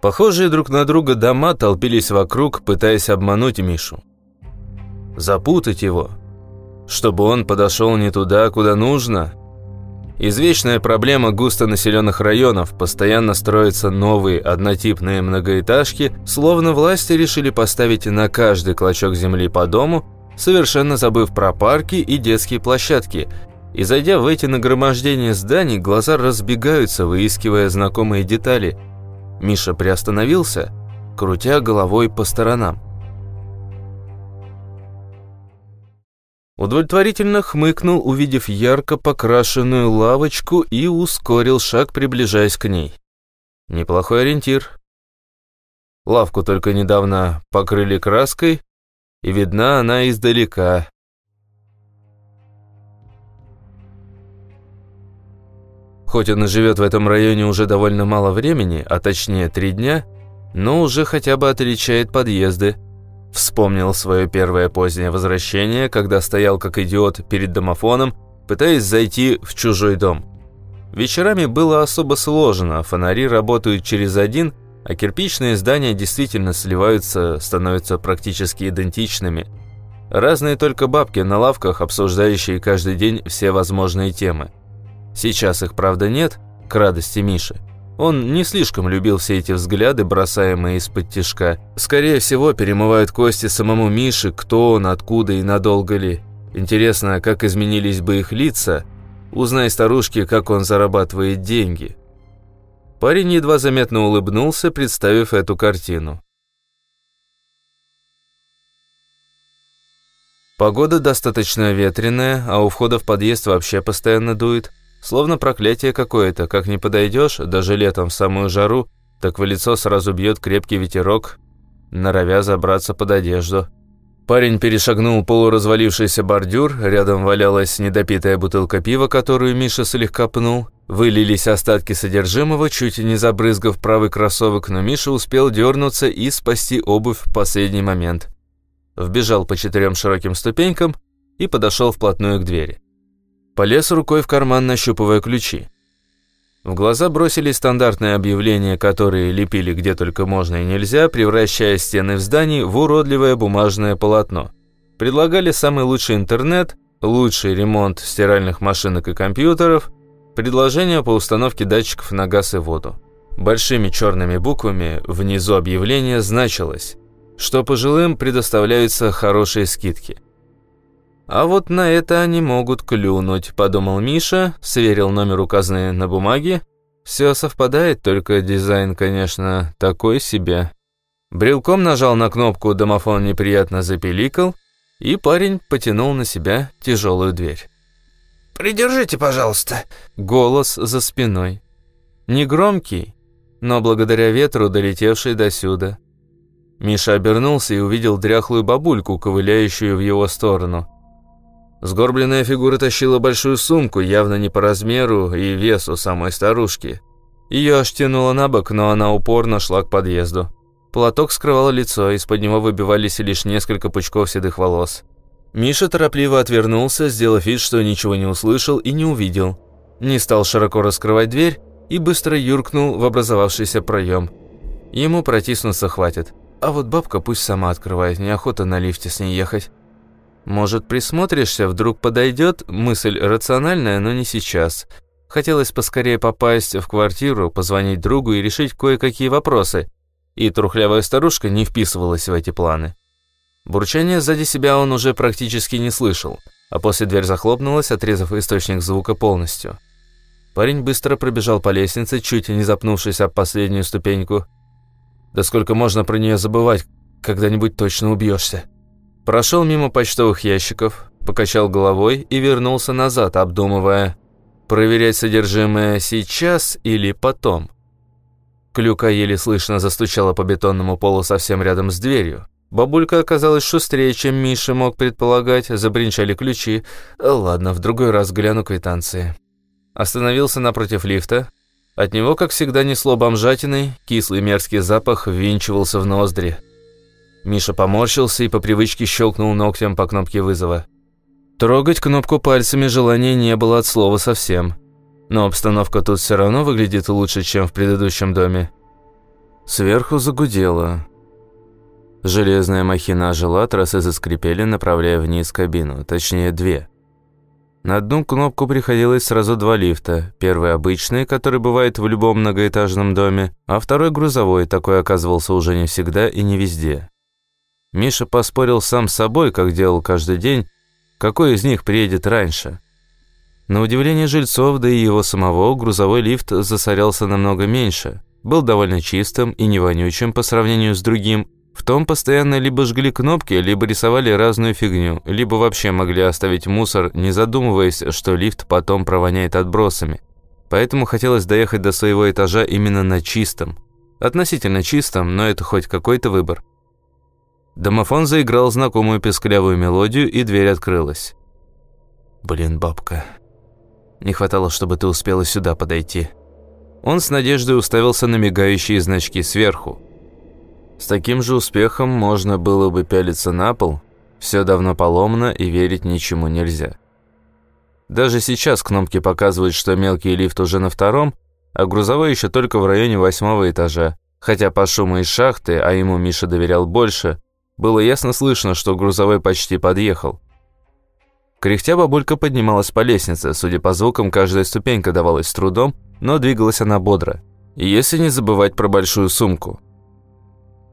Похожие друг на друга дома толпились вокруг, пытаясь обмануть Мишу. Запутать его, чтобы он подошел не туда, куда нужно. Извечная проблема густонаселенных районов, постоянно строятся новые однотипные многоэтажки, словно власти решили поставить на каждый клочок земли по дому, совершенно забыв про парки и детские площадки. И зайдя в эти нагромождения зданий, глаза разбегаются, выискивая знакомые детали – Миша приостановился, крутя головой по сторонам. Удовлетворительно хмыкнул, увидев ярко покрашенную лавочку и ускорил шаг, приближаясь к ней. Неплохой ориентир. Лавку только недавно покрыли краской, и видна она издалека. Хоть он и живет в этом районе уже довольно мало времени, а точнее три дня, но уже хотя бы отличает подъезды. Вспомнил свое первое позднее возвращение, когда стоял как идиот перед домофоном, пытаясь зайти в чужой дом. Вечерами было особо сложно, фонари работают через один, а кирпичные здания действительно сливаются, становятся практически идентичными. Разные только бабки на лавках, обсуждающие каждый день все возможные темы. Сейчас их, правда, нет, к радости Миши. Он не слишком любил все эти взгляды, бросаемые из-под тишка. Скорее всего, перемывают кости самому Мише, кто он, откуда и надолго ли. Интересно, как изменились бы их лица, узнай старушке, как он зарабатывает деньги. Парень едва заметно улыбнулся, представив эту картину. Погода достаточно ветреная, а у входа в подъезд вообще постоянно дует. Словно проклятие какое-то, как не подойдешь, даже летом в самую жару, так в лицо сразу бьет крепкий ветерок, норовя забраться под одежду. Парень перешагнул полуразвалившийся бордюр, рядом валялась недопитая бутылка пива, которую Миша слегка пнул. Вылились остатки содержимого, чуть не забрызгав правый кроссовок, но Миша успел дернуться и спасти обувь в последний момент. Вбежал по четырем широким ступенькам и подошел вплотную к двери. Полез рукой в карман, нащупывая ключи. В глаза бросились стандартные объявления, которые лепили где только можно и нельзя, превращая стены в здании в уродливое бумажное полотно. Предлагали самый лучший интернет, лучший ремонт стиральных машинок и компьютеров, предложения по установке датчиков на газ и воду. Большими черными буквами внизу объявления значилось, что пожилым предоставляются хорошие скидки – «А вот на это они могут клюнуть», – подумал Миша, сверил номер указанный на бумаге. Все совпадает, только дизайн, конечно, такой себе. Брелком нажал на кнопку, домофон неприятно запеликал, и парень потянул на себя тяжелую дверь. «Придержите, пожалуйста», — голос за спиной. Негромкий, но благодаря ветру долетевший досюда. Миша обернулся и увидел дряхлую бабульку, ковыляющую в его сторону. Сгорбленная фигура тащила большую сумку, явно не по размеру и весу самой старушки. Ее аж тянуло на бок, но она упорно шла к подъезду. Платок скрывал лицо, из-под него выбивались лишь несколько пучков седых волос. Миша торопливо отвернулся, сделав вид, что ничего не услышал и не увидел. Не стал широко раскрывать дверь и быстро юркнул в образовавшийся проем. Ему протиснуться хватит. А вот бабка пусть сама открывает, неохота на лифте с ней ехать. Может, присмотришься, вдруг подойдет? Мысль рациональная, но не сейчас. Хотелось поскорее попасть в квартиру, позвонить другу и решить кое-какие вопросы. И трухлявая старушка не вписывалась в эти планы. Бурчание сзади себя он уже практически не слышал, а после дверь захлопнулась, отрезав источник звука полностью. Парень быстро пробежал по лестнице, чуть не запнувшись об последнюю ступеньку. «Да сколько можно про нее забывать, когда-нибудь точно убьешься. Прошел мимо почтовых ящиков, покачал головой и вернулся назад, обдумывая, проверять содержимое сейчас или потом. Клюка еле слышно застучала по бетонному полу совсем рядом с дверью. Бабулька оказалась шустрее, чем Миша мог предполагать, забринчали ключи. Ладно, в другой раз гляну квитанции. Остановился напротив лифта. От него, как всегда, несло бомжатиной, кислый мерзкий запах ввинчивался в ноздри. Миша поморщился и по привычке щелкнул ногтем по кнопке вызова. Трогать кнопку пальцами желания не было от слова совсем. Но обстановка тут все равно выглядит лучше, чем в предыдущем доме. Сверху загудело. Железная махина ожила, трассы заскрипели, направляя вниз кабину, точнее две. На одну кнопку приходилось сразу два лифта. Первый обычный, который бывает в любом многоэтажном доме, а второй грузовой, такой оказывался уже не всегда и не везде. Миша поспорил сам с собой, как делал каждый день, какой из них приедет раньше. На удивление жильцов, да и его самого, грузовой лифт засорялся намного меньше. Был довольно чистым и не вонючим по сравнению с другим, в том постоянно либо жгли кнопки, либо рисовали разную фигню, либо вообще могли оставить мусор, не задумываясь, что лифт потом провоняет отбросами. Поэтому хотелось доехать до своего этажа именно на чистом. Относительно чистом, но это хоть какой-то выбор. Домофон заиграл знакомую песклявую мелодию, и дверь открылась. «Блин, бабка, не хватало, чтобы ты успела сюда подойти». Он с надеждой уставился на мигающие значки сверху. С таким же успехом можно было бы пялиться на пол, все давно поломано и верить ничему нельзя. Даже сейчас кнопки показывают, что мелкий лифт уже на втором, а грузовой еще только в районе восьмого этажа. Хотя по шуму из шахты, а ему Миша доверял больше, было ясно слышно, что грузовой почти подъехал. Кряхтя бабулька поднималась по лестнице, судя по звукам, каждая ступенька давалась с трудом, но двигалась она бодро. Если не забывать про большую сумку –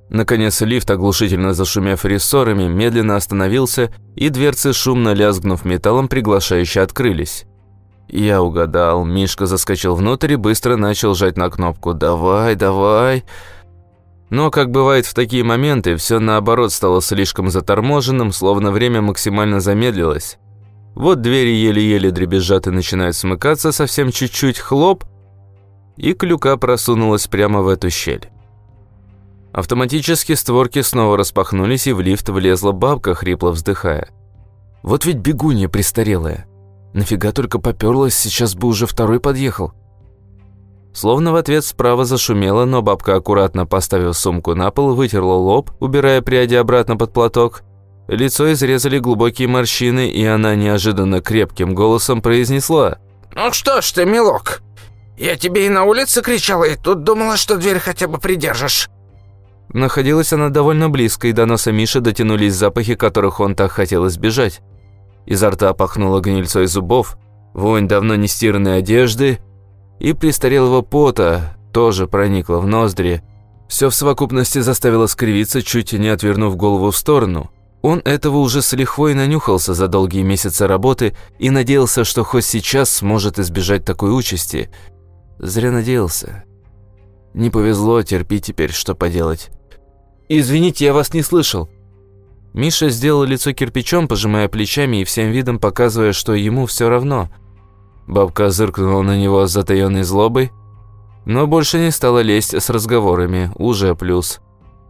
Наконец лифт, оглушительно зашумев рессорами, медленно остановился, и дверцы, шумно лязгнув металлом, приглашающе открылись. Я угадал. Мишка заскочил внутрь и быстро начал жать на кнопку «Давай, давай». Но, как бывает в такие моменты, все наоборот стало слишком заторможенным, словно время максимально замедлилось. Вот двери еле-еле дребезжат и начинают смыкаться совсем чуть-чуть, хлоп, и клюка просунулась прямо в эту щель. Автоматически створки снова распахнулись, и в лифт влезла бабка, хрипло вздыхая. «Вот ведь бегунья престарелая. Нафига только попёрлась, сейчас бы уже второй подъехал». Словно в ответ справа зашумело, но бабка, аккуратно поставив сумку на пол, вытерла лоб, убирая пряди обратно под платок. Лицо изрезали глубокие морщины, и она неожиданно крепким голосом произнесла. «Ну что ж ты, милок, я тебе и на улице кричала, и тут думала, что дверь хотя бы придержишь. Находилась она довольно близко, и до носа Миши дотянулись запахи, которых он так хотел избежать. Изо рта пахнуло гнильцой зубов, вонь давно не стиранной одежды и престарелого пота тоже проникла в ноздри. Все в совокупности заставило скривиться, чуть не отвернув голову в сторону. Он этого уже с лихвой нанюхался за долгие месяцы работы и надеялся, что хоть сейчас сможет избежать такой участи. Зря надеялся. Не повезло, терпи теперь, что поделать. «Извините, я вас не слышал». Миша сделал лицо кирпичом, пожимая плечами и всем видом показывая, что ему все равно. Бабка зыркнула на него с затаенной злобой, но больше не стала лезть с разговорами, уже плюс.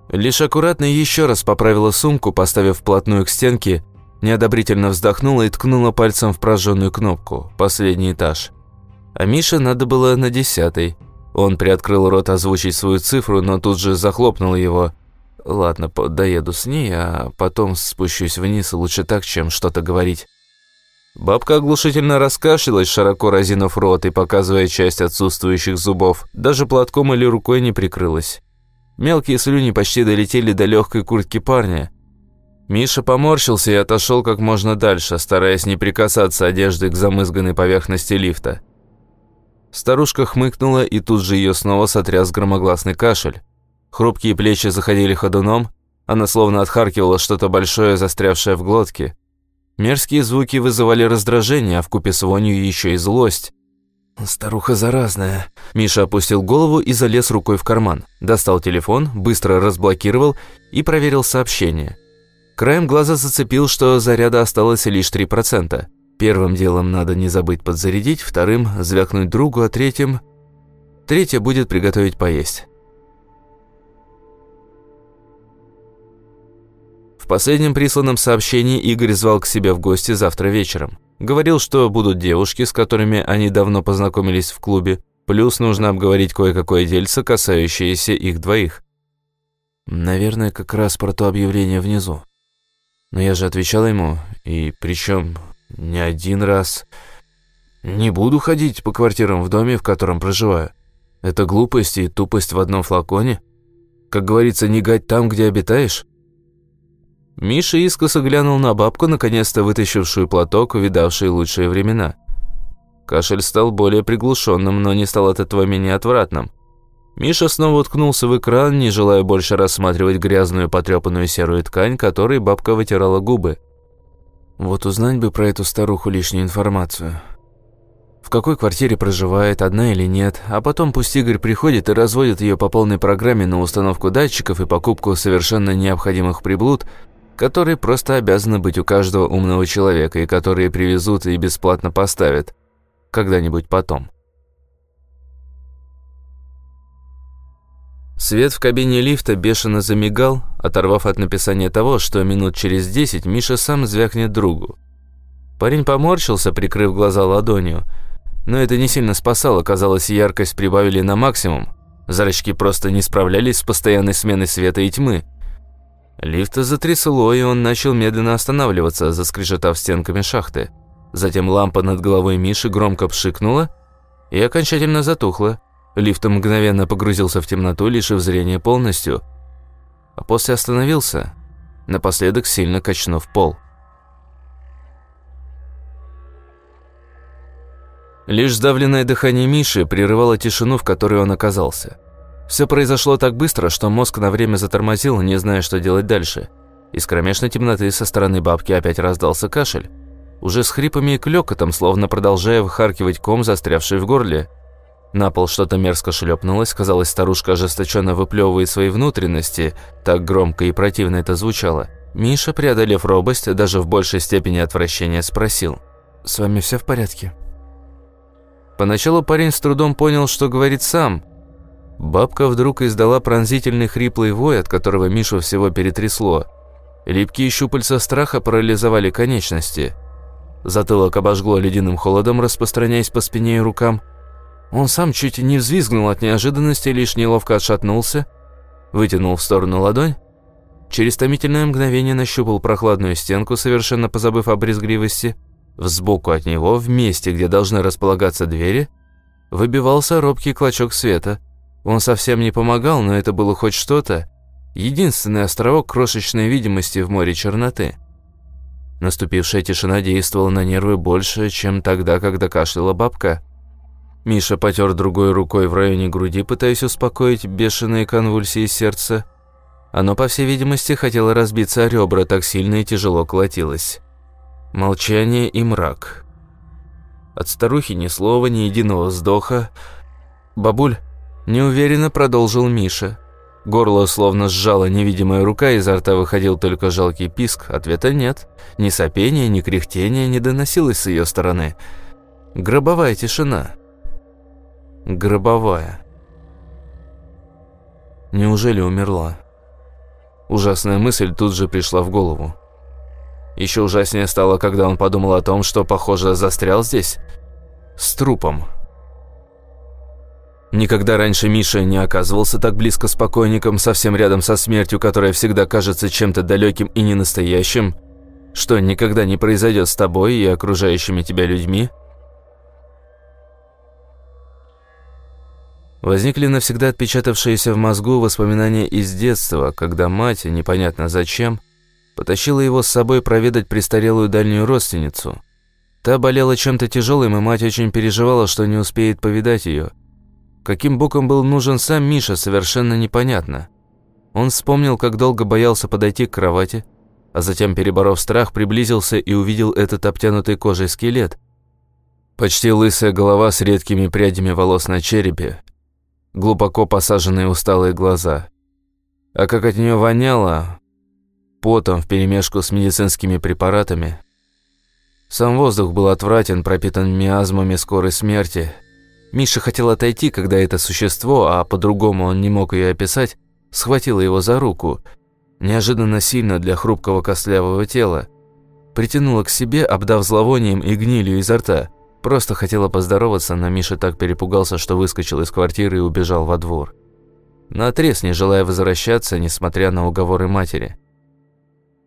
Лишь аккуратно еще раз поправила сумку, поставив вплотную к стенке, неодобрительно вздохнула и ткнула пальцем в прожженную кнопку, последний этаж. А Мише надо было на десятый. Он приоткрыл рот озвучить свою цифру, но тут же захлопнул его – Ладно, доеду с ней, а потом спущусь вниз, лучше так, чем что-то говорить. Бабка оглушительно раскашлялась, широко разинув рот и показывая часть отсутствующих зубов. Даже платком или рукой не прикрылась. Мелкие слюни почти долетели до легкой куртки парня. Миша поморщился и отошел как можно дальше, стараясь не прикасаться одеждой к замызганной поверхности лифта. Старушка хмыкнула, и тут же ее снова сотряс громогласный кашель. Хрупкие плечи заходили ходуном, она словно отхаркивала что-то большое, застрявшее в глотке. Мерзкие звуки вызывали раздражение, а вкупе с вонью еще и злость. «Старуха заразная». Миша опустил голову и залез рукой в карман. Достал телефон, быстро разблокировал и проверил сообщение. Краем глаза зацепил, что заряда осталось лишь 3%. Первым делом надо не забыть подзарядить, вторым – звякнуть другу, а третьим… Третье будет приготовить поесть. В последнем присланном сообщении Игорь звал к себе в гости завтра вечером. Говорил, что будут девушки, с которыми они давно познакомились в клубе, плюс нужно обговорить кое-какое дельце, касающееся их двоих. Наверное, как раз про то объявление внизу. Но я же отвечал ему, и причем не один раз. Не буду ходить по квартирам в доме, в котором проживаю. Это глупость и тупость в одном флаконе. Как говорится, не гать там, где обитаешь. Миша искоса глянул на бабку, наконец-то вытащившую платок, увидавший лучшие времена. Кашель стал более приглушенным, но не стал от этого менее отвратным. Миша снова уткнулся в экран, не желая больше рассматривать грязную потрепанную серую ткань, которой бабка вытирала губы. Вот узнать бы про эту старуху лишнюю информацию. В какой квартире проживает, одна или нет, а потом пусть Игорь приходит и разводит ее по полной программе на установку датчиков и покупку совершенно необходимых приблуд, которые просто обязаны быть у каждого умного человека и которые привезут и бесплатно поставят. Когда-нибудь потом. Свет в кабине лифта бешено замигал, оторвав от написания того, что минут через десять Миша сам звякнет другу. Парень поморщился, прикрыв глаза ладонью, но это не сильно спасало, казалось, яркость прибавили на максимум. Зрачки просто не справлялись с постоянной сменой света и тьмы. Лифта затрясло, и он начал медленно останавливаться, заскрежетав стенками шахты. Затем лампа над головой Миши громко пшикнула и окончательно затухла. Лифт мгновенно погрузился в темноту, лишив зрения полностью, а после остановился, напоследок сильно качнув пол. Лишь сдавленное дыхание Миши прерывало тишину, в которой он оказался. Все произошло так быстро, что мозг на время затормозил, не зная, что делать дальше. Из кромешной темноты со стороны бабки опять раздался кашель. Уже с хрипами и клёкотом, словно продолжая выхаркивать ком, застрявший в горле. На пол что-то мерзко шлепнулось, казалось, старушка ожесточенно выплевывает свои внутренности, так громко и противно это звучало. Миша, преодолев робость, даже в большей степени отвращения, спросил. «С вами все в порядке?» Поначалу парень с трудом понял, что говорит сам. Бабка вдруг издала пронзительный хриплый вой, от которого Мишу всего перетрясло. Липкие щупальца страха парализовали конечности. Затылок обожгло ледяным холодом, распространяясь по спине и рукам. Он сам чуть не взвизгнул от неожиданности, лишь неловко отшатнулся, вытянул в сторону ладонь. Через томительное мгновение нащупал прохладную стенку, совершенно позабыв о брезгливости. Сбоку от него, в месте, где должны располагаться двери, выбивался робкий клочок света. Он совсем не помогал, но это было хоть что-то. Единственный островок крошечной видимости в море черноты. Наступившая тишина действовала на нервы больше, чем тогда, когда кашляла бабка. Миша потер другой рукой в районе груди, пытаясь успокоить бешеные конвульсии сердца. Оно, по всей видимости, хотело разбиться о ребра, так сильно и тяжело колотилось. Молчание и мрак. От старухи ни слова, ни единого вздоха. «Бабуль», – неуверенно продолжил Миша. Горло словно сжала невидимая рука, изо рта выходил только жалкий писк. Ответа нет. Ни сопения, ни кряхтения не доносилось с ее стороны. Гробовая тишина. Гробовая. Неужели умерла? Ужасная мысль тут же пришла в голову. Еще ужаснее стало, когда он подумал о том, что, похоже, застрял здесь с трупом. Никогда раньше Миша не оказывался так близко с покойником, совсем рядом со смертью, которая всегда кажется чем-то далеким и ненастоящим, что никогда не произойдет с тобой и окружающими тебя людьми – Возникли навсегда отпечатавшиеся в мозгу воспоминания из детства, когда мать, непонятно зачем, потащила его с собой проведать престарелую дальнюю родственницу. Та болела чем-то тяжелым, и мать очень переживала, что не успеет повидать ее. Каким боком был нужен сам Миша, совершенно непонятно. Он вспомнил, как долго боялся подойти к кровати, а затем, переборов страх, приблизился и увидел этот обтянутый кожей скелет. Почти лысая голова с редкими прядями волос на черепе, глубоко посаженные усталые глаза. А как от нее воняло, потом вперемешку с медицинскими препаратами. Сам воздух был отвратен, пропитан миазмами скорой смерти. Миша хотел отойти, когда это существо, а по-другому он не мог ее описать, схватило его за руку, неожиданно сильно для хрупкого костлявого тела, притянуло к себе, обдав зловонием и гнилью изо рта – Просто хотела поздороваться, но Миша так перепугался, что выскочил из квартиры и убежал во двор. Наотрез не желая возвращаться, несмотря на уговоры матери.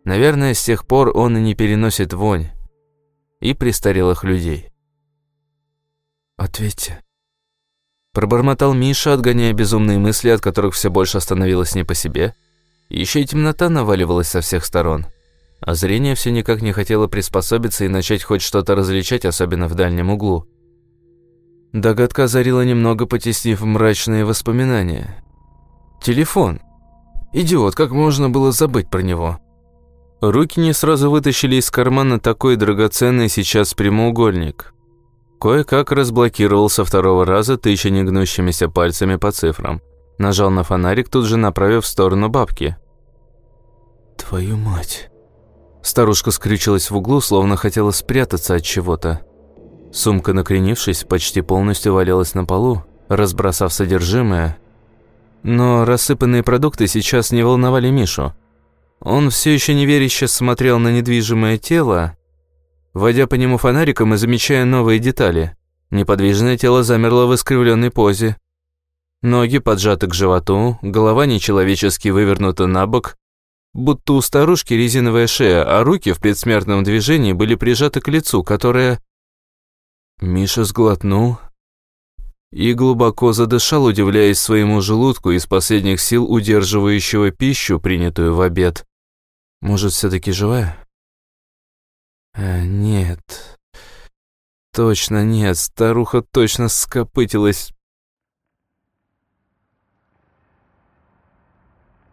Наверное, с тех пор он и не переносит вонь и престарелых людей. «Ответьте», Пробормотал Миша, отгоняя безумные мысли, от которых все больше становилось не по себе. Еще и темнота наваливалась со всех сторон. А зрение все никак не хотело приспособиться и начать хоть что-то различать, особенно в дальнем углу. Догадка озарила немного, потеснив мрачные воспоминания. Телефон. Идиот, как можно было забыть про него? Руки не сразу вытащили из кармана такой драгоценный сейчас прямоугольник. Кое-как разблокировал со второго раза, тыча негнущимися пальцами по цифрам. Нажал на фонарик, тут же направив в сторону бабки. «Твою мать!» Старушка скрючилась в углу, словно хотела спрятаться от чего-то. Сумка, накренившись, почти полностью валялась на полу, разбросав содержимое. Но рассыпанные продукты сейчас не волновали Мишу. Он все еще неверяще смотрел на недвижимое тело, водя по нему фонариком и замечая новые детали. Неподвижное тело замерло в искривленной позе. Ноги поджаты к животу, голова нечеловечески вывернута на бок, будто у старушки резиновая шея, а руки в предсмертном движении были прижаты к лицу, которое... Миша сглотнул и глубоко задышал, удивляясь своему желудку из последних сил удерживающего пищу, принятую в обед. Может, все-таки живая? А, нет. Точно нет, старуха точно скопытилась.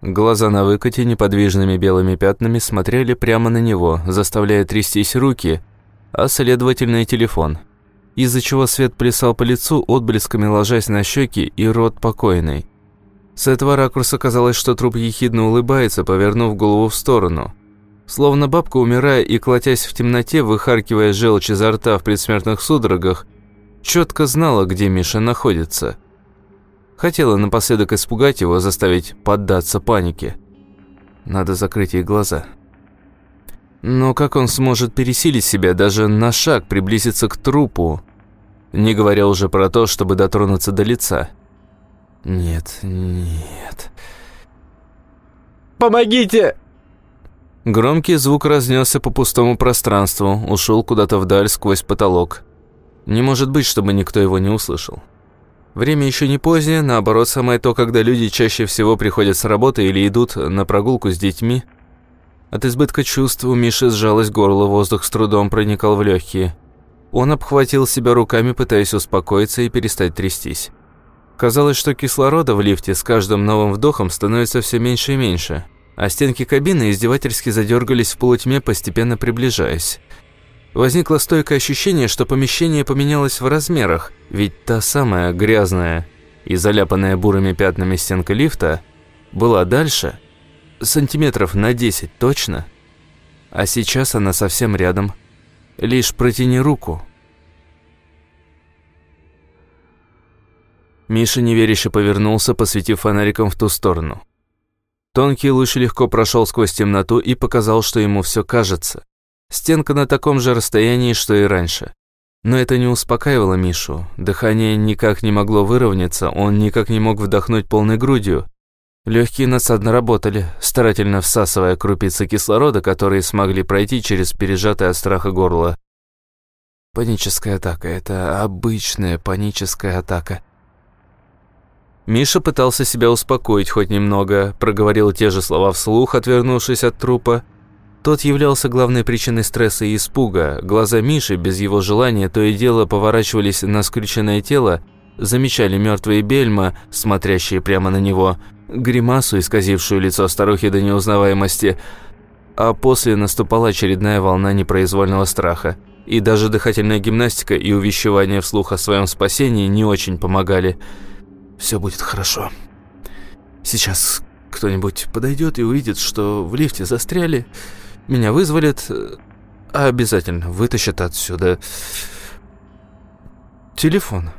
Глаза на выкате неподвижными белыми пятнами смотрели прямо на него, заставляя трястись руки, а следовательно и телефон, из-за чего свет плясал по лицу, отблесками ложась на щеки и рот покойный. С этого ракурса казалось, что труп ехидно улыбается, повернув голову в сторону. Словно бабка, умирая и клотясь в темноте, выхаркивая желчь изо рта в предсмертных судорогах, четко знала, где Миша находится. Хотела напоследок испугать его, заставить поддаться панике. Надо закрыть ей глаза. Но как он сможет пересилить себя, даже на шаг приблизиться к трупу, не говоря уже про то, чтобы дотронуться до лица? Нет, нет. «Помогите!» Громкий звук разнесся по пустому пространству, ушел куда-то вдаль сквозь потолок. Не может быть, чтобы никто его не услышал. Время еще не позднее, наоборот, самое то, когда люди чаще всего приходят с работы или идут на прогулку с детьми. От избытка чувств у Миши сжалось горло, воздух с трудом проникал в легкие. Он обхватил себя руками, пытаясь успокоиться и перестать трястись. Казалось, что кислорода в лифте с каждым новым вдохом становится все меньше и меньше – а стенки кабины издевательски задергались в полутьме, постепенно приближаясь. Возникло стойкое ощущение, что помещение поменялось в размерах, ведь та самая грязная и заляпанная бурыми пятнами стенка лифта была дальше, сантиметров на 10 точно, а сейчас она совсем рядом. Лишь протяни руку. Миша неверяще повернулся, посветив фонариком в ту сторону. Тонкий луч легко прошел сквозь темноту и показал, что ему все кажется. Стенка на таком же расстоянии, что и раньше. Но это не успокаивало Мишу. Дыхание никак не могло выровняться, он никак не мог вдохнуть полной грудью. Легкие насадно работали, старательно всасывая крупицы кислорода, которые смогли пройти через пережатое от страха горло. Паническая атака – это обычная паническая атака. Миша пытался себя успокоить хоть немного, проговорил те же слова вслух, отвернувшись от трупа. Тот являлся главной причиной стресса и испуга. Глаза Миши, без его желания, то и дело поворачивались на скрюченное тело, замечали мертвые бельма, смотрящие прямо на него, гримасу, исказившую лицо старухи до неузнаваемости, а после наступала очередная волна непроизвольного страха. И даже дыхательная гимнастика и увещевание вслух о своем спасении не очень помогали – все будет хорошо. Сейчас кто-нибудь подойдет и увидит, что в лифте застряли, меня вызволят, а обязательно вытащат отсюда. Телефон.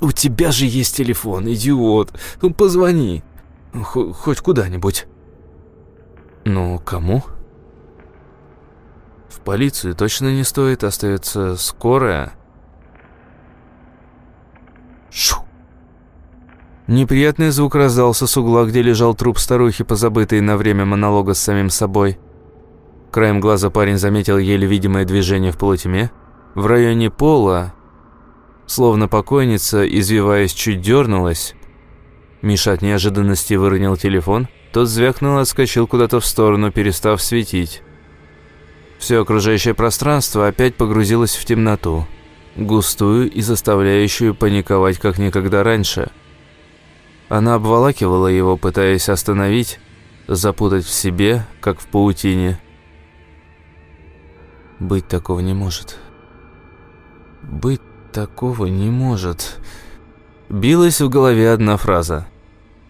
У тебя же есть телефон, идиот. Ну, позвони. Х хоть куда-нибудь. Ну, кому? В полицию точно не стоит, остается скорая. Шу! Неприятный звук раздался с угла, где лежал труп старухи, позабытый на время монолога с самим собой. Краем глаза парень заметил еле видимое движение в полутьме. В районе пола Словно покойница, извиваясь, чуть дернулась. Миша от неожиданности выронил телефон. Тот звякнул и отскочил куда-то в сторону, перестав светить. Все окружающее пространство опять погрузилось в темноту. Густую и заставляющую паниковать, как никогда раньше. Она обволакивала его, пытаясь остановить, запутать в себе, как в паутине. Быть такого не может. Быть такого не может. Билась в голове одна фраза.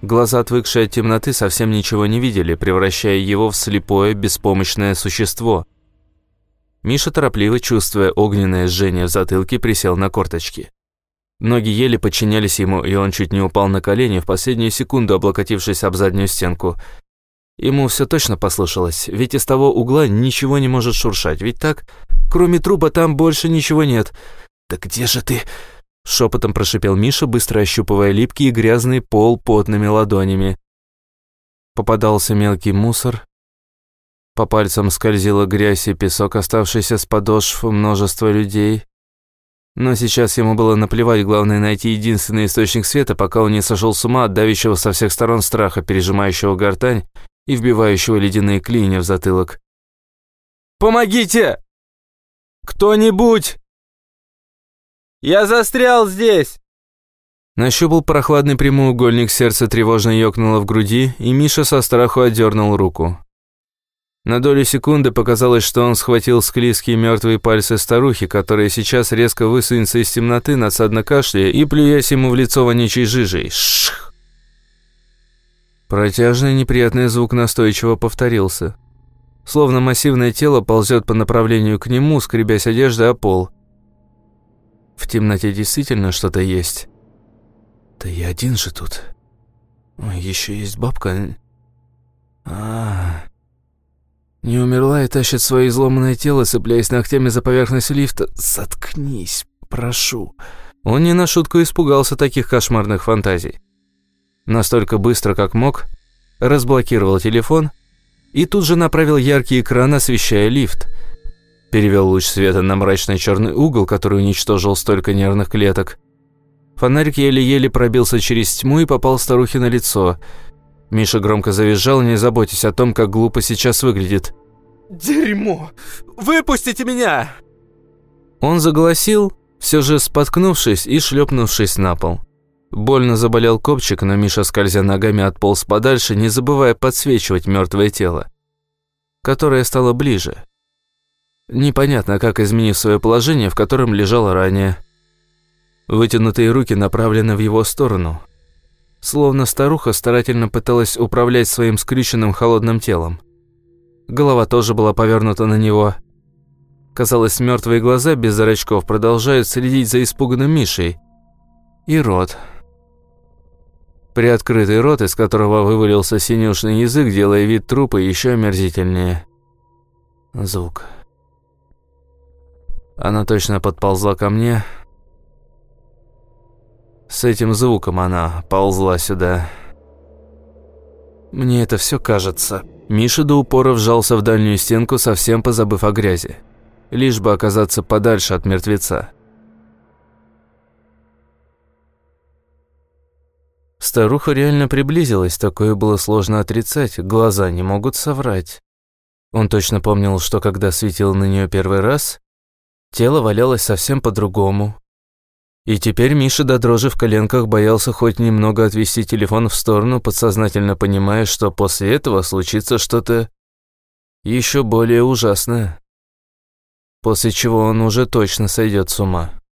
Глаза, отвыкшие от темноты, совсем ничего не видели, превращая его в слепое, беспомощное существо. Миша, торопливо чувствуя огненное жжение в затылке, присел на корточки. Ноги еле подчинялись ему, и он чуть не упал на колени, в последнюю секунду облокотившись об заднюю стенку. Ему все точно послышалось, ведь из того угла ничего не может шуршать, ведь так? Кроме труба там больше ничего нет. «Да где же ты?» Шепотом прошипел Миша, быстро ощупывая липкий и грязный пол потными ладонями. Попадался мелкий мусор. По пальцам скользила грязь и песок, оставшийся с подошв множества людей. Но сейчас ему было наплевать, главное найти единственный источник света, пока он не сошел с ума от давящего со всех сторон страха, пережимающего гортань и вбивающего ледяные клинья в затылок. «Помогите! Кто-нибудь! Я застрял здесь!» Нащупал прохладный прямоугольник, сердце тревожно ёкнуло в груди, и Миша со страху отдернул руку. На долю секунды показалось, что он схватил склизкие мертвые пальцы старухи, которая сейчас резко высунется из темноты, надсадно кашляя и плюясь ему в лицо вонючей жижей. Шх! Протяжный неприятный звук настойчиво повторился. Словно массивное тело ползет по направлению к нему, скребясь одежды о пол. В темноте действительно что-то есть. Да я один же тут. Еще есть бабка. А, -а, а Не умерла и тащит свое изломанное тело, цепляясь ногтями за поверхность лифта. Заткнись, прошу. Он не на шутку испугался таких кошмарных фантазий настолько быстро, как мог, разблокировал телефон и тут же направил яркий экран, освещая лифт. Перевел луч света на мрачный черный угол, который уничтожил столько нервных клеток. Фонарик еле-еле пробился через тьму и попал старухе на лицо. Миша громко завизжал, не заботясь о том, как глупо сейчас выглядит. «Дерьмо! Выпустите меня!» Он заголосил, все же споткнувшись и шлепнувшись на пол. Больно заболел копчик, но Миша, скользя ногами, отполз подальше, не забывая подсвечивать мертвое тело, которое стало ближе. Непонятно, как изменив свое положение, в котором лежал ранее. Вытянутые руки направлены в его сторону. Словно старуха старательно пыталась управлять своим скрюченным холодным телом. Голова тоже была повернута на него. Казалось, мертвые глаза без зрачков продолжают следить за испуганным Мишей. И рот. Приоткрытый рот, из которого вывалился синюшный язык, делая вид трупа еще омерзительнее. Звук. Она точно подползла ко мне. С этим звуком она ползла сюда. Мне это все кажется. Миша до упора вжался в дальнюю стенку, совсем позабыв о грязи. Лишь бы оказаться подальше от мертвеца. Старуха реально приблизилась, такое было сложно отрицать, глаза не могут соврать. Он точно помнил, что когда светил на нее первый раз, тело валялось совсем по-другому. И теперь Миша до дрожи в коленках боялся хоть немного отвести телефон в сторону, подсознательно понимая, что после этого случится что-то еще более ужасное, после чего он уже точно сойдет с ума.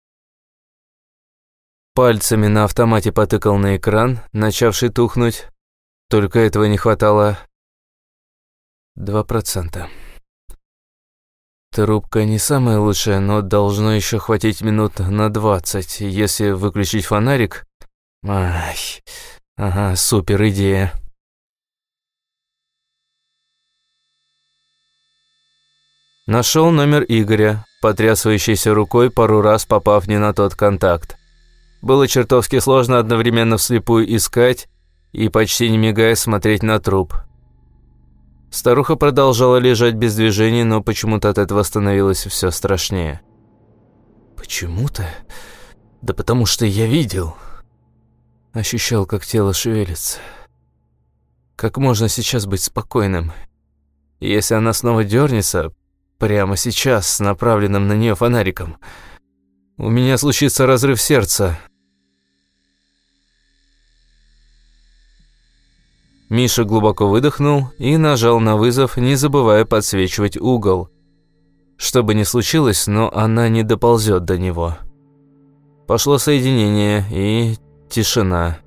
Пальцами на автомате потыкал на экран, начавший тухнуть. Только этого не хватало. Два процента. Трубка не самая лучшая, но должно еще хватить минут на двадцать. Если выключить фонарик... Ай, ага, супер идея. Нашел номер Игоря, потрясывающейся рукой, пару раз попав не на тот контакт. Было чертовски сложно одновременно вслепую искать и, почти не мигая, смотреть на труп. Старуха продолжала лежать без движения, но почему-то от этого становилось все страшнее. «Почему-то? Да потому что я видел. Ощущал, как тело шевелится. Как можно сейчас быть спокойным? если она снова дернется, прямо сейчас, с направленным на нее фонариком, у меня случится разрыв сердца. Миша глубоко выдохнул и нажал на вызов, не забывая подсвечивать угол. Что бы ни случилось, но она не доползет до него. Пошло соединение и тишина.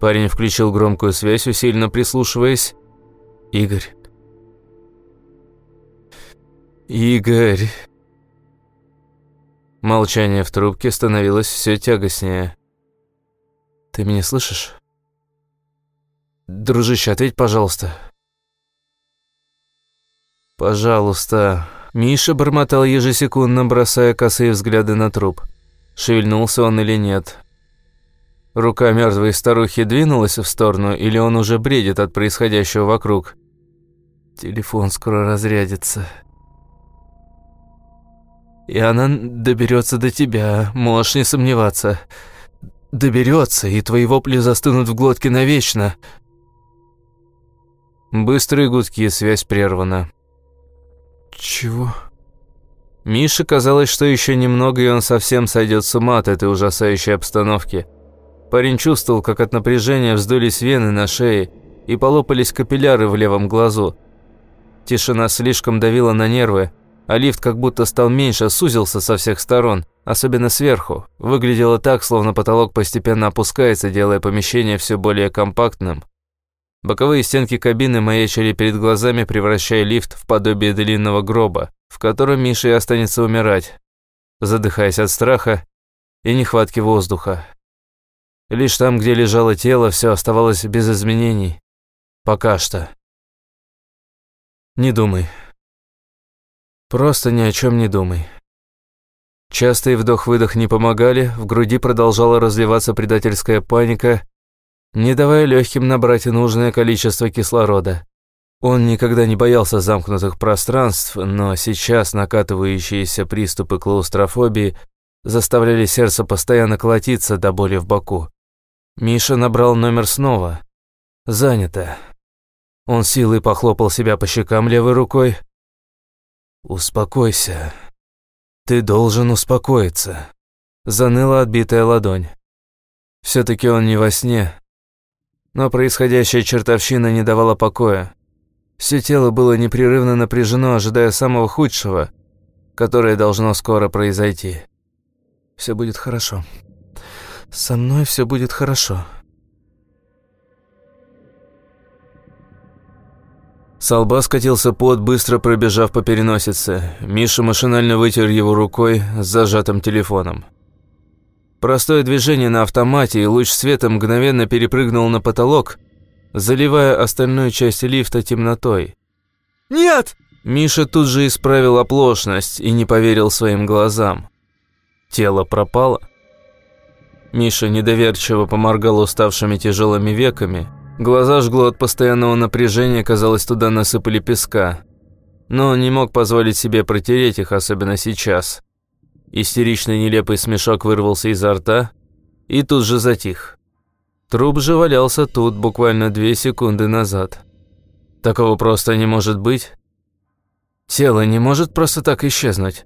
Парень включил громкую связь, усиленно прислушиваясь. «Игорь». «Игорь». Молчание в трубке становилось все тягостнее. «Ты меня слышишь?» «Дружище, ответь, пожалуйста». «Пожалуйста». Миша бормотал ежесекундно, бросая косые взгляды на труп. Шевельнулся он или нет. Рука мертвой старухи двинулась в сторону, или он уже бредит от происходящего вокруг. Телефон скоро разрядится. И она доберется до тебя, можешь не сомневаться. Доберется, и твои вопли застынут в глотке навечно. Быстрые гудки, связь прервана. Чего? Мише казалось, что еще немного, и он совсем сойдет с ума от этой ужасающей обстановки. Парень чувствовал, как от напряжения вздулись вены на шее и полопались капилляры в левом глазу. Тишина слишком давила на нервы, а лифт как будто стал меньше, сузился со всех сторон, особенно сверху. Выглядело так, словно потолок постепенно опускается, делая помещение все более компактным. Боковые стенки кабины маячили перед глазами, превращая лифт в подобие длинного гроба, в котором Миша и останется умирать, задыхаясь от страха и нехватки воздуха. Лишь там, где лежало тело, все оставалось без изменений. Пока что. Не думай. Просто ни о чем не думай. Частый вдох-выдох не помогали, в груди продолжала разливаться предательская паника, не давая легким набрать нужное количество кислорода. Он никогда не боялся замкнутых пространств, но сейчас накатывающиеся приступы клаустрофобии заставляли сердце постоянно колотиться до боли в боку. Миша набрал номер снова. Занято. Он силой похлопал себя по щекам левой рукой. «Успокойся. Ты должен успокоиться». Заныла отбитая ладонь. Все-таки он не во сне, но происходящая чертовщина не давала покоя. Все тело было непрерывно напряжено, ожидая самого худшего, которое должно скоро произойти. Все будет хорошо. Со мной все будет хорошо. С скатился пот, быстро пробежав по переносице. Миша машинально вытер его рукой с зажатым телефоном. Простое движение на автомате, и луч света мгновенно перепрыгнул на потолок, заливая остальную часть лифта темнотой. «Нет!» Миша тут же исправил оплошность и не поверил своим глазам. Тело пропало. Миша недоверчиво поморгал уставшими тяжелыми веками. Глаза жгло от постоянного напряжения, казалось, туда насыпали песка. Но он не мог позволить себе протереть их, особенно сейчас. Истеричный нелепый смешок вырвался изо рта и тут же затих. Труп же валялся тут буквально две секунды назад. Такого просто не может быть. Тело не может просто так исчезнуть.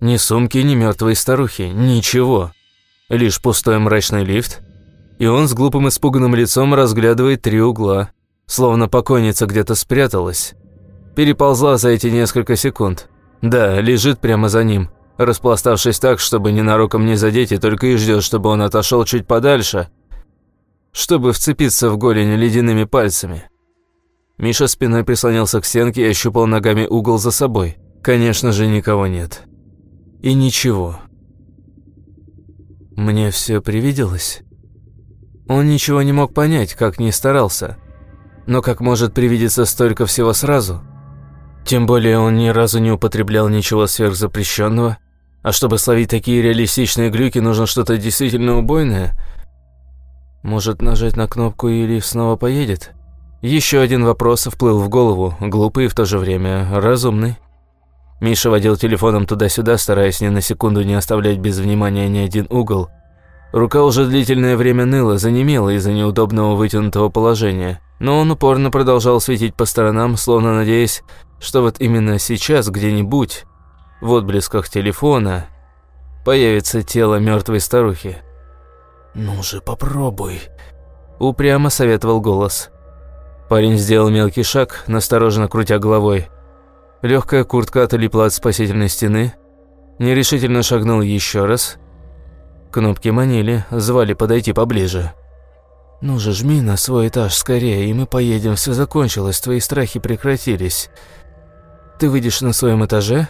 Ни сумки, ни мертвой старухи, ничего. Лишь пустой мрачный лифт, и он с глупым испуганным лицом разглядывает три угла, словно покойница где-то спряталась. Переползла за эти несколько секунд. Да, лежит прямо за ним – распластавшись так, чтобы ненароком не задеть, и только и ждет, чтобы он отошел чуть подальше, чтобы вцепиться в голень ледяными пальцами. Миша спиной прислонился к стенке и ощупал ногами угол за собой. Конечно же, никого нет. И ничего. Мне все привиделось. Он ничего не мог понять, как ни старался. Но как может привидеться столько всего сразу? Тем более он ни разу не употреблял ничего сверхзапрещенного а чтобы словить такие реалистичные глюки, нужно что-то действительно убойное. Может нажать на кнопку и лифт снова поедет? Еще один вопрос вплыл в голову, глупый и в то же время разумный. Миша водил телефоном туда-сюда, стараясь ни на секунду не оставлять без внимания ни один угол. Рука уже длительное время ныла, занемела из-за неудобного вытянутого положения. Но он упорно продолжал светить по сторонам, словно надеясь, что вот именно сейчас где-нибудь, в отблесках телефона, появится тело мертвой старухи. «Ну же, попробуй», – упрямо советовал голос. Парень сделал мелкий шаг, настороженно крутя головой. Легкая куртка отлипла от спасительной стены. Нерешительно шагнул еще раз. Кнопки манили, звали подойти поближе. «Ну же, жми на свой этаж скорее, и мы поедем, все закончилось, твои страхи прекратились. Ты выйдешь на своем этаже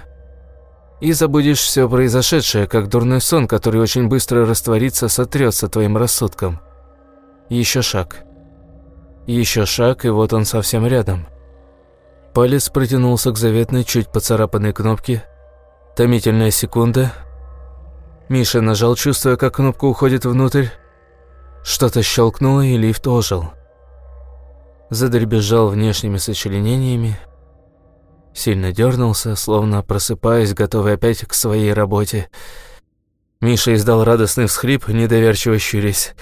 и забудешь все произошедшее, как дурной сон, который очень быстро растворится, сотрется твоим рассудком. Еще шаг. Еще шаг, и вот он совсем рядом». Палец протянулся к заветной, чуть поцарапанной кнопке. Томительная секунда. Миша нажал, чувствуя, как кнопка уходит внутрь. Что-то щелкнуло, и лифт ожил. Задребезжал внешними сочленениями. Сильно дернулся, словно просыпаясь, готовый опять к своей работе. Миша издал радостный всхлип, недоверчиво щурясь.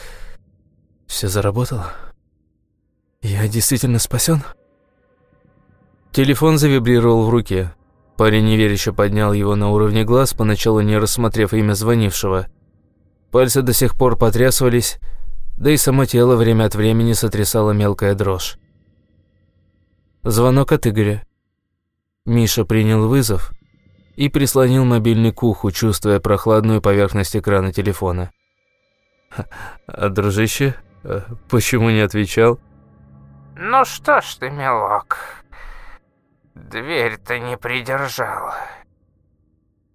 Все заработало? Я действительно спасен? Телефон завибрировал в руке. Парень неверяще поднял его на уровне глаз, поначалу не рассмотрев имя звонившего. Пальцы до сих пор потрясывались, да и само тело время от времени сотрясала мелкая дрожь. Звонок от Игоря. Миша принял вызов и прислонил мобильный к уху, чувствуя прохладную поверхность экрана телефона. «А дружище, э, почему не отвечал?» «Ну что ж ты, милок, Дверь-то не придержал.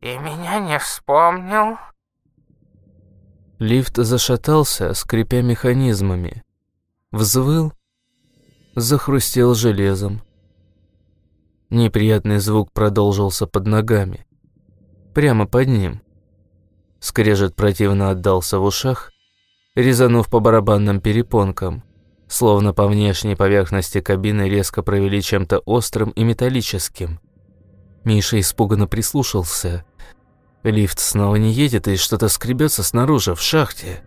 И меня не вспомнил. Лифт зашатался, скрипя механизмами. Взвыл, захрустел железом. Неприятный звук продолжился под ногами. Прямо под ним. Скрежет противно отдался в ушах, резанув по барабанным перепонкам словно по внешней поверхности кабины резко провели чем-то острым и металлическим. Миша испуганно прислушался. Лифт снова не едет, и что-то скребется снаружи, в шахте.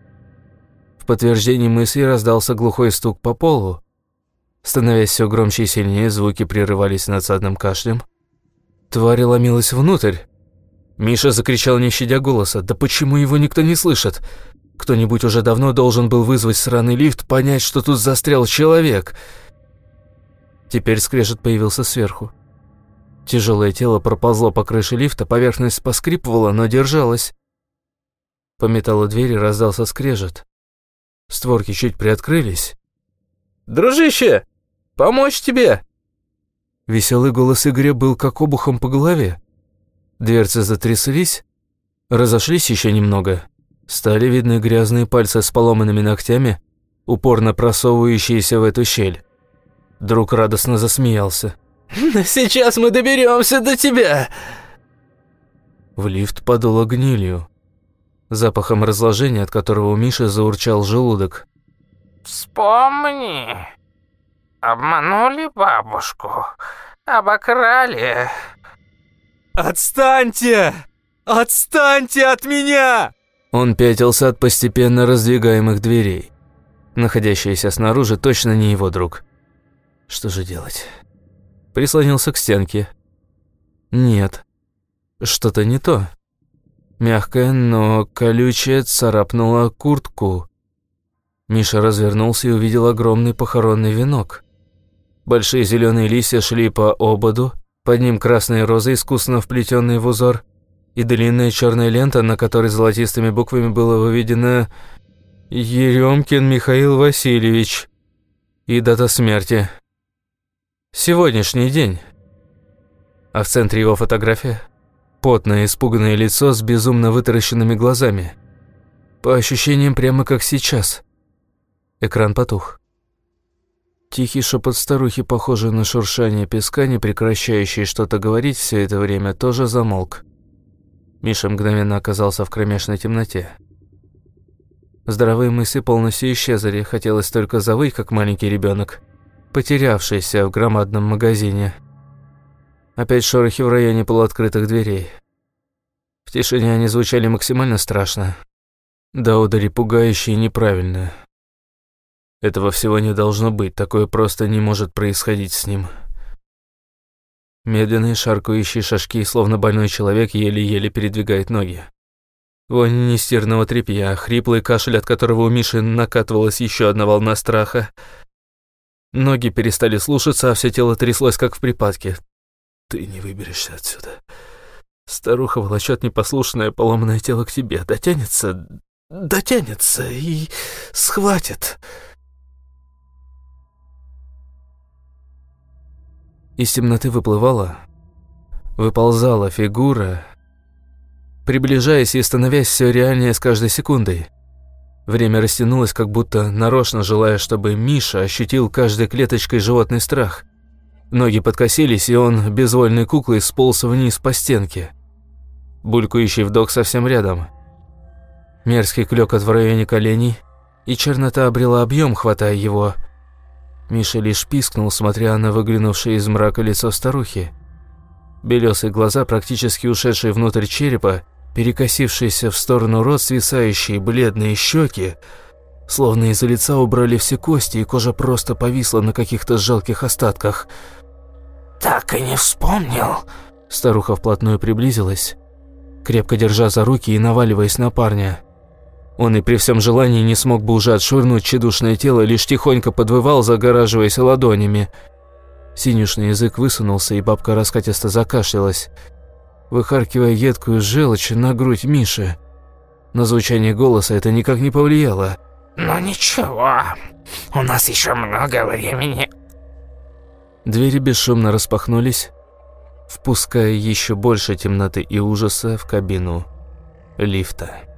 В подтверждении мысли раздался глухой стук по полу. Становясь все громче и сильнее, звуки прерывались надсадным кашлем. Тварь ломилась внутрь. Миша закричал, не щадя голоса. «Да почему его никто не слышит? Кто-нибудь уже давно должен был вызвать сраный лифт, понять, что тут застрял человек. Теперь скрежет появился сверху. Тяжелое тело проползло по крыше лифта, поверхность поскрипывала, но держалась. По металлу двери раздался скрежет. Створки чуть приоткрылись. «Дружище, помочь тебе!» Веселый голос Игоря был как обухом по голове. Дверцы затряслись, разошлись еще немного, Стали видны грязные пальцы с поломанными ногтями, упорно просовывающиеся в эту щель. Друг радостно засмеялся. «Сейчас мы доберемся до тебя!» В лифт подуло гнилью, запахом разложения, от которого у Миши заурчал желудок. «Вспомни, обманули бабушку, обокрали». «Отстаньте! Отстаньте от меня!» Он пятился от постепенно раздвигаемых дверей. Находящийся снаружи точно не его друг. Что же делать? Прислонился к стенке. Нет. Что-то не то. Мягкое, но колючее царапнуло куртку. Миша развернулся и увидел огромный похоронный венок. Большие зеленые листья шли по ободу, под ним красные розы, искусно вплетенные в узор и длинная черная лента, на которой золотистыми буквами было выведено «Еремкин Михаил Васильевич» и дата смерти. Сегодняшний день. А в центре его фотография – потное, испуганное лицо с безумно вытаращенными глазами. По ощущениям, прямо как сейчас. Экран потух. Тихий шепот старухи, похожий на шуршание песка, не прекращающий что-то говорить все это время, тоже замолк. Миша мгновенно оказался в кромешной темноте. Здоровые мысли полностью исчезли, хотелось только завыть, как маленький ребенок, потерявшийся в громадном магазине. Опять шорохи в районе полуоткрытых дверей. В тишине они звучали максимально страшно. Да удари пугающе и неправильно. Этого всего не должно быть, такое просто не может происходить с ним. Медленные шаркающие шажки, словно больной человек, еле-еле передвигает ноги. Вонь нестерного тряпья, хриплый кашель, от которого у Миши накатывалась еще одна волна страха. Ноги перестали слушаться, а все тело тряслось, как в припадке. «Ты не выберешься отсюда. Старуха волочет непослушное поломанное тело к тебе. Дотянется, дотянется и схватит». Из темноты выплывала, выползала фигура, приближаясь и становясь все реальнее с каждой секундой. Время растянулось, как будто нарочно желая, чтобы Миша ощутил каждой клеточкой животный страх. Ноги подкосились, и он безвольной куклой сполз вниз по стенке. Булькающий вдох совсем рядом. Мерзкий клёкот в районе коленей, и чернота обрела объем, хватая его. Миша лишь пискнул, смотря на выглянувшее из мрака лицо старухи. Белесые глаза, практически ушедшие внутрь черепа, перекосившиеся в сторону рот, свисающие бледные щеки, словно из лица убрали все кости, и кожа просто повисла на каких-то жалких остатках. «Так и не вспомнил?» Старуха вплотную приблизилась, крепко держа за руки и наваливаясь на парня. Он и при всем желании не смог бы уже отшвырнуть тщедушное тело, лишь тихонько подвывал, загораживаясь ладонями. Синюшный язык высунулся, и бабка раскатисто закашлялась выхаркивая едкую желчь на грудь Миши. На звучание голоса это никак не повлияло. «Ну ничего, у нас еще много времени». Двери бесшумно распахнулись, впуская еще больше темноты и ужаса в кабину лифта.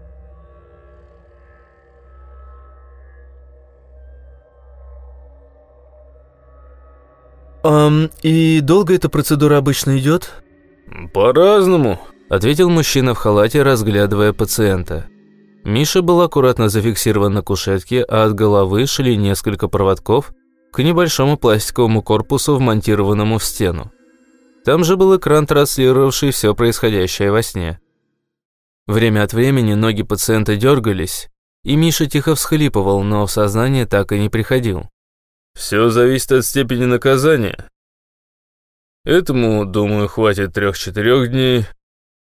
«Эм, и долго эта процедура обычно идет?» «По-разному», – ответил мужчина в халате, разглядывая пациента. Миша был аккуратно зафиксирован на кушетке, а от головы шли несколько проводков к небольшому пластиковому корпусу, вмонтированному в стену. Там же был экран, транслировавший все происходящее во сне. Время от времени ноги пациента дергались, и Миша тихо всхлипывал, но в сознание так и не приходил. «Все зависит от степени наказания. Этому, думаю, хватит трех-четырех дней.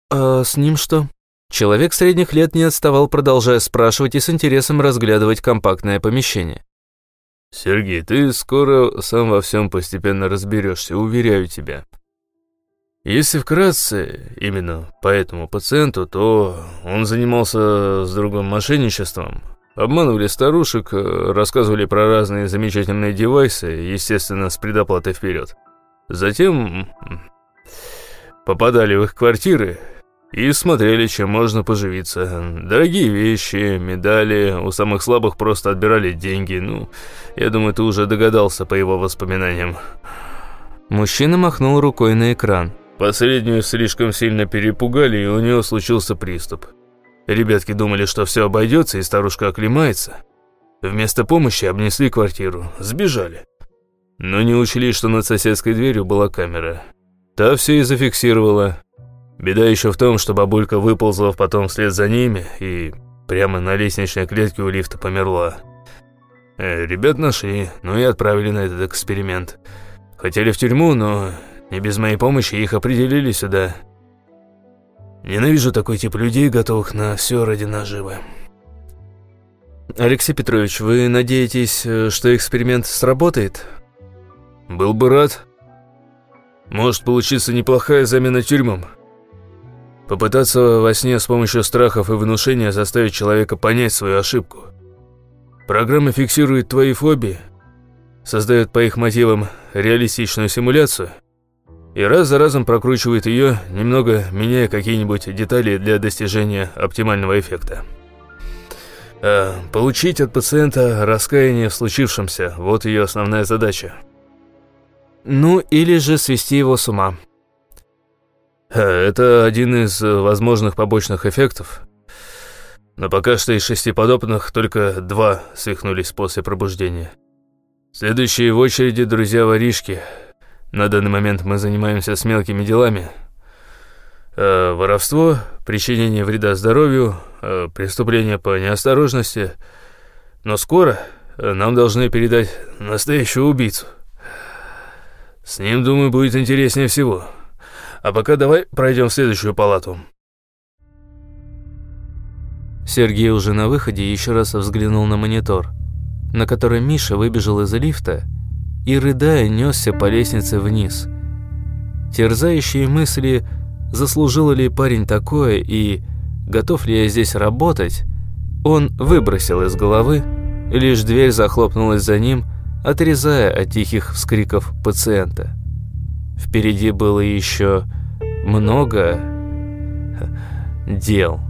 А с ним что? Человек средних лет не отставал, продолжая спрашивать и с интересом разглядывать компактное помещение. «Сергей, ты скоро сам во всем постепенно разберешься, уверяю тебя. Если вкратце, именно по этому пациенту, то он занимался с другом мошенничеством. Обманывали старушек, рассказывали про разные замечательные девайсы, естественно, с предоплатой вперед. Затем попадали в их квартиры и смотрели, чем можно поживиться. Дорогие вещи, медали, у самых слабых просто отбирали деньги. Ну, я думаю, ты уже догадался по его воспоминаниям. Мужчина махнул рукой на экран. Последнюю слишком сильно перепугали, и у нее случился приступ. Ребятки думали, что все обойдется, и старушка оклемается. Вместо помощи обнесли квартиру, сбежали. Но не учли, что над соседской дверью была камера. Та все и зафиксировала. Беда еще в том, что бабулька выползла потом вслед за ними и прямо на лестничной клетке у лифта померла. Э, ребят нашли, ну и отправили на этот эксперимент. Хотели в тюрьму, но не без моей помощи их определили сюда. Ненавижу такой тип людей, готовых на все ради наживы. Алексей Петрович, вы надеетесь, э, что эксперимент сработает? Был бы рад. Может получиться неплохая замена тюрьмам. Попытаться во сне с помощью страхов и внушения заставить человека понять свою ошибку. Программа фиксирует твои фобии, создает по их мотивам реалистичную симуляцию и раз за разом прокручивает ее, немного меняя какие-нибудь детали для достижения оптимального эффекта. А получить от пациента раскаяние в случившемся – вот ее основная задача – ну, или же свести его с ума. Это один из возможных побочных эффектов. Но пока что из шести подобных только два свихнулись после пробуждения. Следующие в очереди друзья воришки. На данный момент мы занимаемся с мелкими делами. Э, воровство, причинение вреда здоровью, э, преступление по неосторожности. Но скоро э, нам должны передать настоящего убийцу. С ним, думаю, будет интереснее всего. А пока давай пройдем в следующую палату. Сергей уже на выходе еще раз взглянул на монитор, на который Миша выбежал из лифта и, рыдая, несся по лестнице вниз. Терзающие мысли, заслужил ли парень такое и готов ли я здесь работать, он выбросил из головы, лишь дверь захлопнулась за ним, отрезая от тихих вскриков пациента. Впереди было еще много дел.